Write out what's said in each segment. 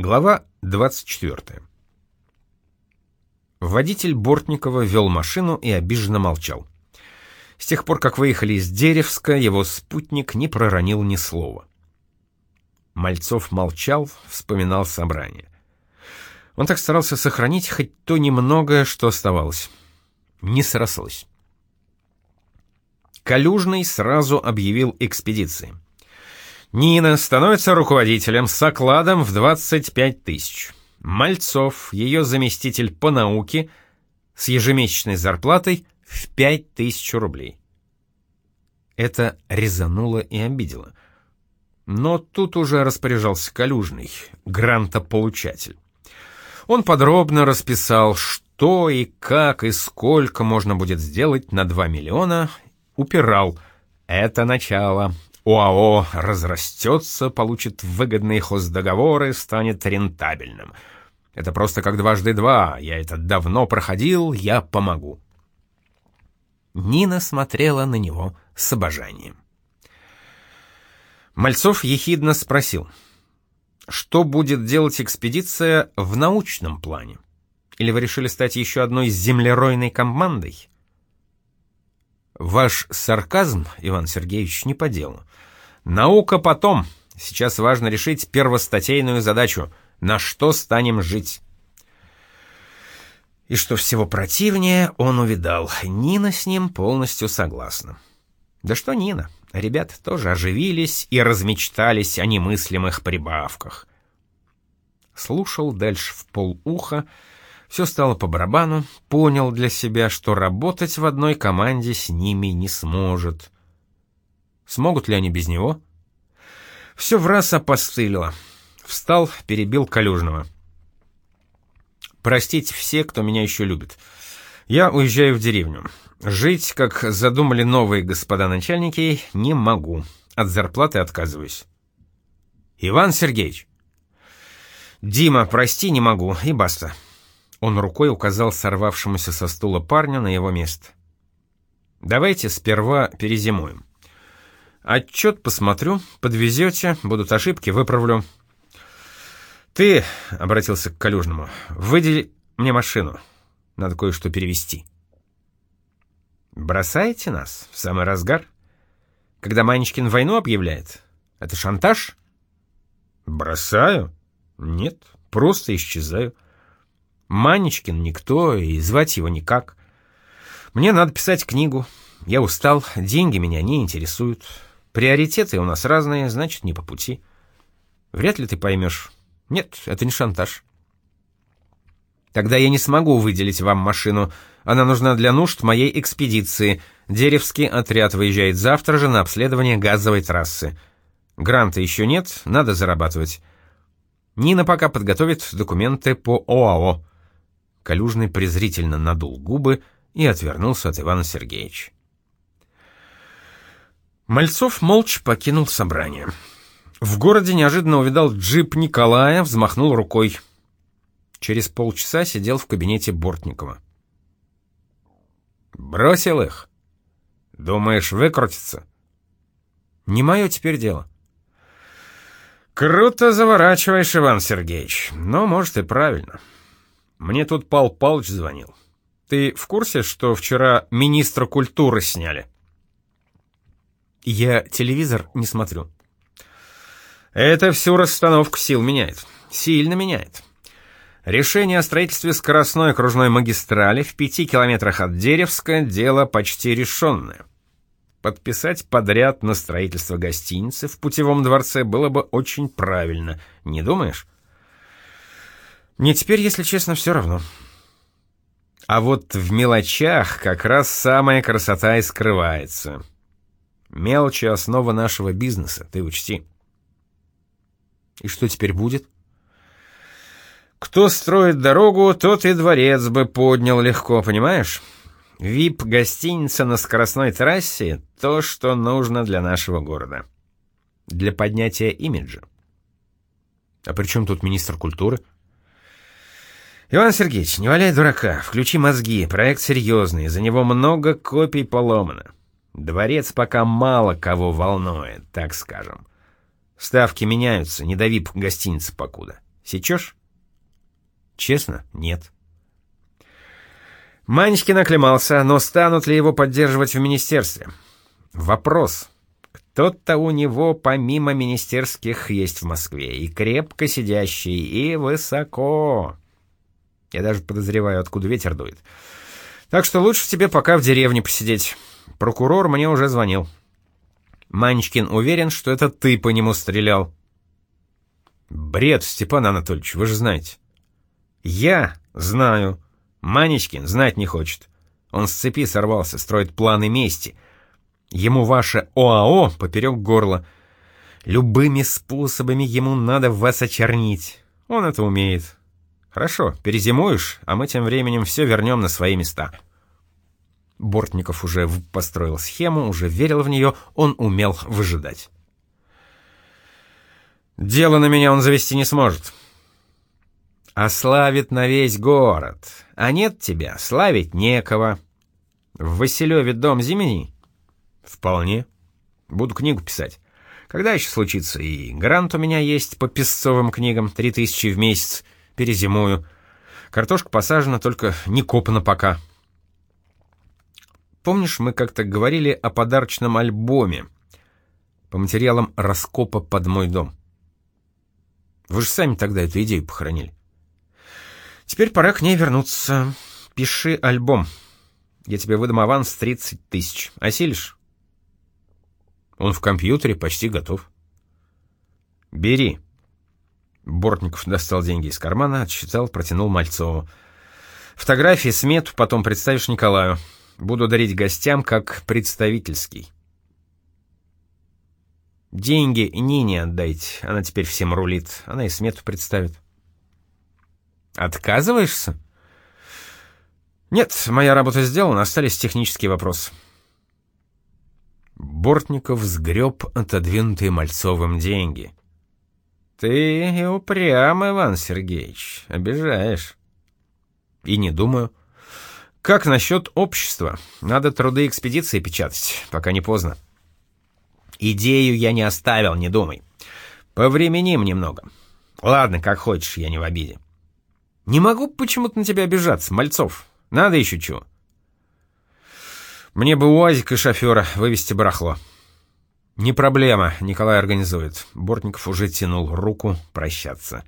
Глава 24. Водитель Бортникова вел машину и обиженно молчал. С тех пор, как выехали из Деревска, его спутник не проронил ни слова. Мальцов молчал, вспоминал собрание. Он так старался сохранить хоть то немногое, что оставалось. Не срослось. Калюжный сразу объявил экспедиции. Нина становится руководителем с окладом в 25 тысяч. Мальцов, ее заместитель по науке, с ежемесячной зарплатой в 5 тысяч рублей. Это резануло и обидело. Но тут уже распоряжался Калюжный, грантополучатель. Он подробно расписал, что и как и сколько можно будет сделать на 2 миллиона, упирал. Это начало, ОАО разрастется, получит выгодные хоздоговоры, станет рентабельным. Это просто как дважды два. Я это давно проходил, я помогу. Нина смотрела на него с обожанием. Мальцов ехидно спросил, что будет делать экспедиция в научном плане? Или вы решили стать еще одной землеройной командой? Ваш сарказм, Иван Сергеевич, не по делу. Наука потом. Сейчас важно решить первостатейную задачу. На что станем жить? И что всего противнее, он увидал. Нина с ним полностью согласна. Да что Нина? Ребята тоже оживились и размечтались о немыслимых прибавках. Слушал дальше в полуха, все стало по барабану, понял для себя, что работать в одной команде с ними не сможет. Смогут ли они без него? Все в раз опостылило. Встал, перебил Калюжного. Простите все, кто меня еще любит. Я уезжаю в деревню. Жить, как задумали новые господа начальники, не могу. От зарплаты отказываюсь. Иван Сергеевич. Дима, прости, не могу, и баста. Он рукой указал сорвавшемуся со стула парню на его место. «Давайте сперва перезимуем. Отчет посмотрю, подвезете, будут ошибки, выправлю». «Ты», — обратился к Калюжному, — «выдели мне машину. Надо кое-что перевести». «Бросаете нас в самый разгар? Когда Манечкин войну объявляет? Это шантаж?» «Бросаю? Нет, просто исчезаю». Манечкин никто, и звать его никак. Мне надо писать книгу. Я устал, деньги меня не интересуют. Приоритеты у нас разные, значит, не по пути. Вряд ли ты поймешь. Нет, это не шантаж. Тогда я не смогу выделить вам машину. Она нужна для нужд моей экспедиции. Деревский отряд выезжает завтра же на обследование газовой трассы. Гранта еще нет, надо зарабатывать. Нина пока подготовит документы по ОАО. Калюжный презрительно надул губы и отвернулся от Ивана Сергеевича. Мальцов молча покинул собрание. В городе неожиданно увидал джип Николая, взмахнул рукой. Через полчаса сидел в кабинете Бортникова. «Бросил их? Думаешь, выкрутится?» «Не мое теперь дело». «Круто заворачиваешь, Иван Сергеевич, но, может, и правильно». Мне тут Пал Палыч звонил. Ты в курсе, что вчера министра культуры сняли? Я телевизор не смотрю. Это всю расстановку сил меняет. Сильно меняет. Решение о строительстве скоростной окружной магистрали в пяти километрах от Деревска – дело почти решенное. Подписать подряд на строительство гостиницы в путевом дворце было бы очень правильно, не думаешь? Мне теперь, если честно, все равно. А вот в мелочах как раз самая красота и скрывается. Мелочи — основа нашего бизнеса, ты учти. И что теперь будет? Кто строит дорогу, тот и дворец бы поднял легко, понимаешь? ВИП-гостиница на скоростной трассе — то, что нужно для нашего города. Для поднятия имиджа. А при чем тут министр культуры? — «Иван Сергеевич, не валяй дурака, включи мозги, проект серьезный, за него много копий поломано. Дворец пока мало кого волнует, так скажем. Ставки меняются, не дави гостиницы покуда. Сечешь? Честно, нет. Манечкин оклемался, но станут ли его поддерживать в министерстве? Вопрос. Кто-то у него помимо министерских есть в Москве, и крепко сидящий, и высоко. Я даже подозреваю, откуда ветер дует. Так что лучше тебе пока в деревне посидеть. Прокурор мне уже звонил. Манечкин уверен, что это ты по нему стрелял. Бред, Степан Анатольевич, вы же знаете. Я знаю. Манечкин знать не хочет. Он с цепи сорвался, строит планы мести. Ему ваше ОАО поперек горла. Любыми способами ему надо вас очернить. Он это умеет. Хорошо, перезимуешь, а мы тем временем все вернем на свои места. Бортников уже построил схему, уже верил в нее, он умел выжидать. Дело на меня он завести не сможет. А славит на весь город. А нет тебя, славить некого. В Василеве дом зимний? Вполне. Буду книгу писать. Когда еще случится? И грант у меня есть по песцовым книгам, три тысячи в месяц, перезимую. Картошка посажена, только не копана пока. Помнишь, мы как-то говорили о подарочном альбоме по материалам раскопа под мой дом? Вы же сами тогда эту идею похоронили. Теперь пора к ней вернуться. Пиши альбом. Я тебе выдам аванс 30 тысяч. Осилишь? Он в компьютере почти готов. Бери. Бортников достал деньги из кармана, отсчитал, протянул Мальцову. Фотографии, смету потом представишь Николаю. Буду дарить гостям как представительский. Деньги Нине отдайте, она теперь всем рулит, она и смету представит. Отказываешься? Нет, моя работа сделана, остались технические вопросы. Бортников сгреб отодвинутые Мальцовым деньги. Ты упрям, Иван Сергеевич, обижаешь. И не думаю. Как насчет общества? Надо труды экспедиции печатать, пока не поздно. Идею я не оставил, не думай. Повременим немного. Ладно, как хочешь, я не в обиде. Не могу почему-то на тебя обижаться, Мальцов. Надо еще чего. Мне бы УАЗик и шофера вывести барахло. Не проблема, Николай организует. Бортников уже тянул руку прощаться.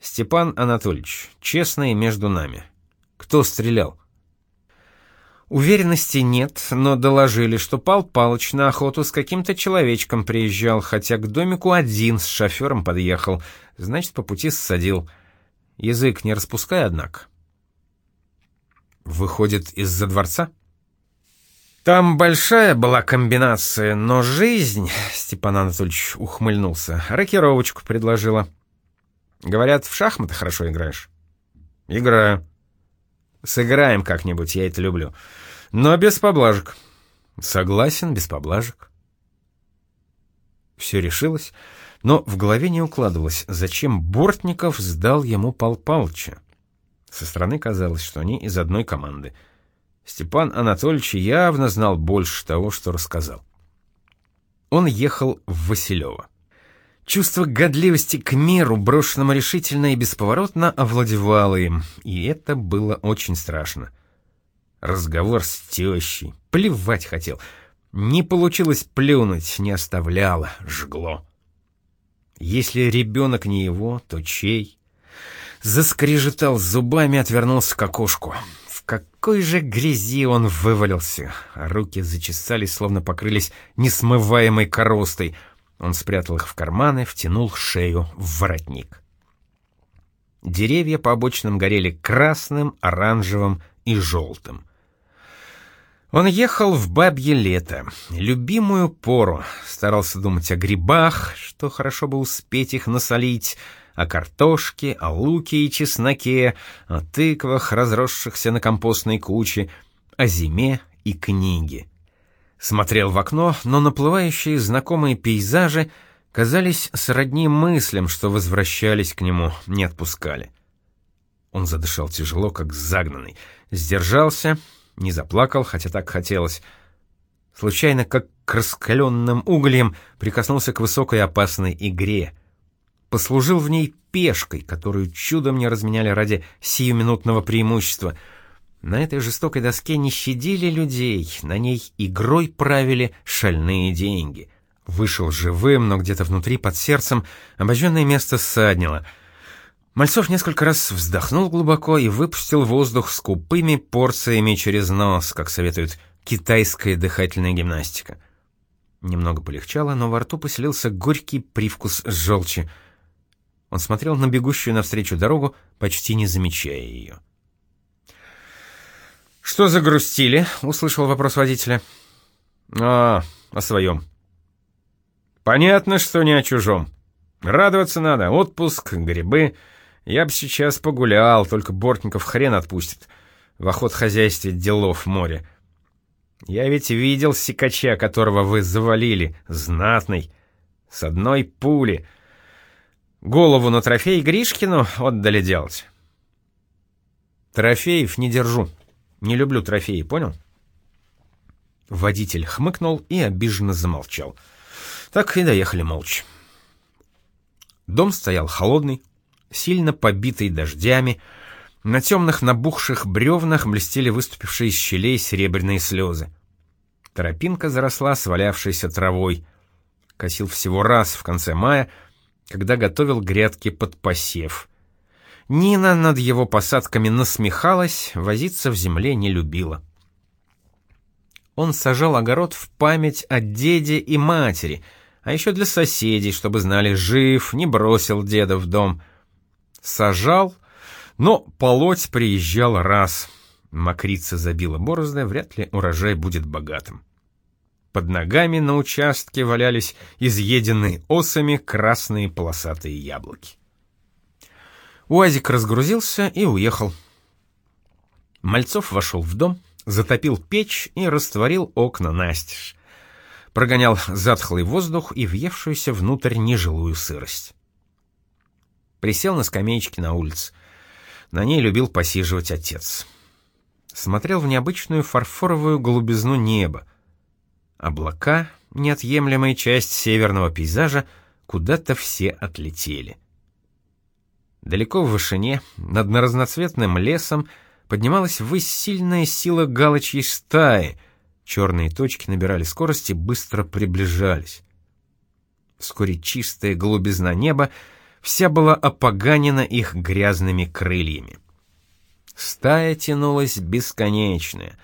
Степан Анатольевич, честный между нами. Кто стрелял? Уверенности нет, но доложили, что Пал Палыч на охоту с каким-то человечком приезжал, хотя к домику один с шофером подъехал, значит, по пути ссадил. Язык не распускай, однако. Выходит, из-за дворца? Там большая была комбинация, но жизнь, Степан Анатольевич ухмыльнулся, рокировочку предложила. Говорят, в шахматы хорошо играешь? Играю. Сыграем как-нибудь, я это люблю. Но без поблажек. Согласен, без поблажек. Все решилось, но в голове не укладывалось, зачем Бортников сдал ему Пал Палыча. Со стороны казалось, что они из одной команды. Степан Анатольевич явно знал больше того, что рассказал. Он ехал в Василево. Чувство годливости к миру, брошенному решительно и бесповоротно, овладевало им, и это было очень страшно. Разговор с тещей, плевать хотел. Не получилось плюнуть, не оставляло, жгло. Если ребенок не его, то чей? Заскрежетал зубами, отвернулся к окошку. Какой же грязи он вывалился, руки зачесались, словно покрылись несмываемой коростой — он спрятал их в карманы, втянул шею в воротник. Деревья по обочинам горели красным, оранжевым и желтым. Он ехал в бабье лето, любимую пору, старался думать о грибах, что хорошо бы успеть их насолить, о картошке, о луке и чесноке, о тыквах, разросшихся на компостной куче, о зиме и книге. Смотрел в окно, но наплывающие знакомые пейзажи казались сродни мыслям, что возвращались к нему, не отпускали. Он задышал тяжело, как загнанный, сдержался, не заплакал, хотя так хотелось. Случайно, как к раскаленным углям, прикоснулся к высокой опасной игре. послужил в ней пешкой, которую чудом не разменяли ради сиюминутного преимущества. На этой жестокой доске не щадили людей, на ней игрой правили шальные деньги. Вышел живым, но где-то внутри, под сердцем, обожженное место ссаднило. Мальцов несколько раз вздохнул глубоко и выпустил воздух скупыми порциями через нос, как советует китайская дыхательная гимнастика. Немного полегчало, но во рту поселился горький привкус желчи. Он смотрел на бегущую навстречу дорогу, почти не замечая ее. «Что загрустили?» — услышал вопрос водителя. «А, о своем». «Понятно, что не о чужом. Радоваться надо. Отпуск, грибы. Я бы сейчас погулял, только Бортников хрен отпустит. В охотхозяйстве делов море. Я ведь видел сикача, которого вы завалили, знатный, с одной пули. Голову на трофей Гришкину отдали делать. Трофеев не держу. Не люблю трофеи, понял? Водитель хмыкнул и обиженно замолчал. Так и доехали молча. Дом стоял холодный, сильно побитый дождями, на темных набухших бревнах блестели выступившие из щелей серебряные слезы. Тропинка заросла свалявшейся травой. Косил всего раз в конце мая, когда готовил грядки под посев. Нина над его посадками насмехалась, возиться в земле не любила. Он сажал огород в память о деде и матери, а еще для соседей, чтобы знали, жив, не бросил деда в дом. Сажал но полоть приезжал раз. Мокрица забила борозды, вряд ли урожай будет богатым. Под ногами на участке валялись изъеденные осами красные полосатые яблоки. Уазик разгрузился и уехал. Мальцов вошел в дом, затопил печь и растворил окна настежь. Прогонял затхлый воздух и въевшуюся внутрь нежилую сырость. Присел на скамеечке на улице. На ней любил посиживать отец. Смотрел в необычную фарфоровую голубизну неба. Облака, неотъемлемая часть северного пейзажа, куда-то все отлетели. Далеко в вышине, над разноцветным лесом, поднималась ввысь сила галочьей стаи. Черные точки набирали скорость и быстро приближались. Вскоре чистая голубизна неба вся была опоганена их грязными крыльями. Стая тянулась бесконечная.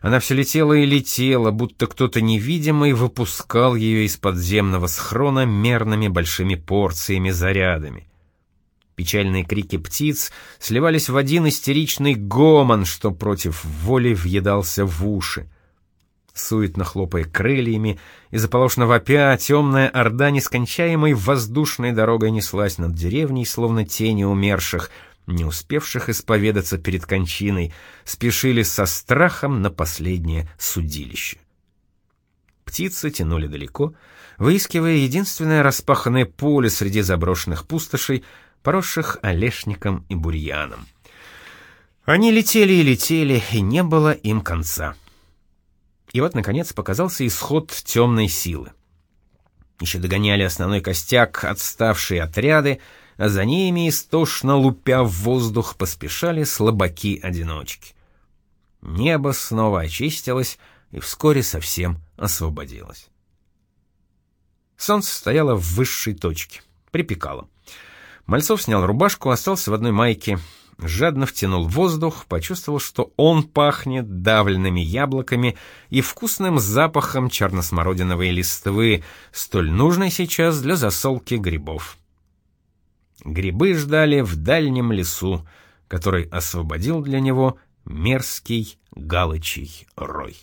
Она все летела и летела, будто кто-то невидимый выпускал ее из подземного схрона мерными большими порциями зарядами. Печальные крики птиц сливались в один истеричный гомон, что против воли въедался в уши. Суетно хлопая крыльями и заполошно вопя, темная орда нескончаемой воздушной дорогой неслась над деревней, словно тени умерших, не успевших исповедаться перед кончиной, спешили со страхом на последнее судилище. Птицы тянули далеко, выискивая единственное распаханное поле среди заброшенных пустошей, поросших олешником и бурьяном. Они летели и летели, и не было им конца. И вот, наконец, показался исход темной силы. Еще догоняли основной костяк отставшие отряды, а за ними, истошно лупя в воздух, поспешали слабаки-одиночки. Небо снова очистилось и вскоре совсем освободилось. Солнце стояло в высшей точке, припекало. Мальцов снял рубашку, остался в одной майке — жадно втянул воздух, почувствовал, что он пахнет давленными яблоками и вкусным запахом черносмородиновой листвы, столь нужной сейчас для засолки грибов. Грибы ждали в дальнем лесу, который освободил для него мерзкий галычий рой.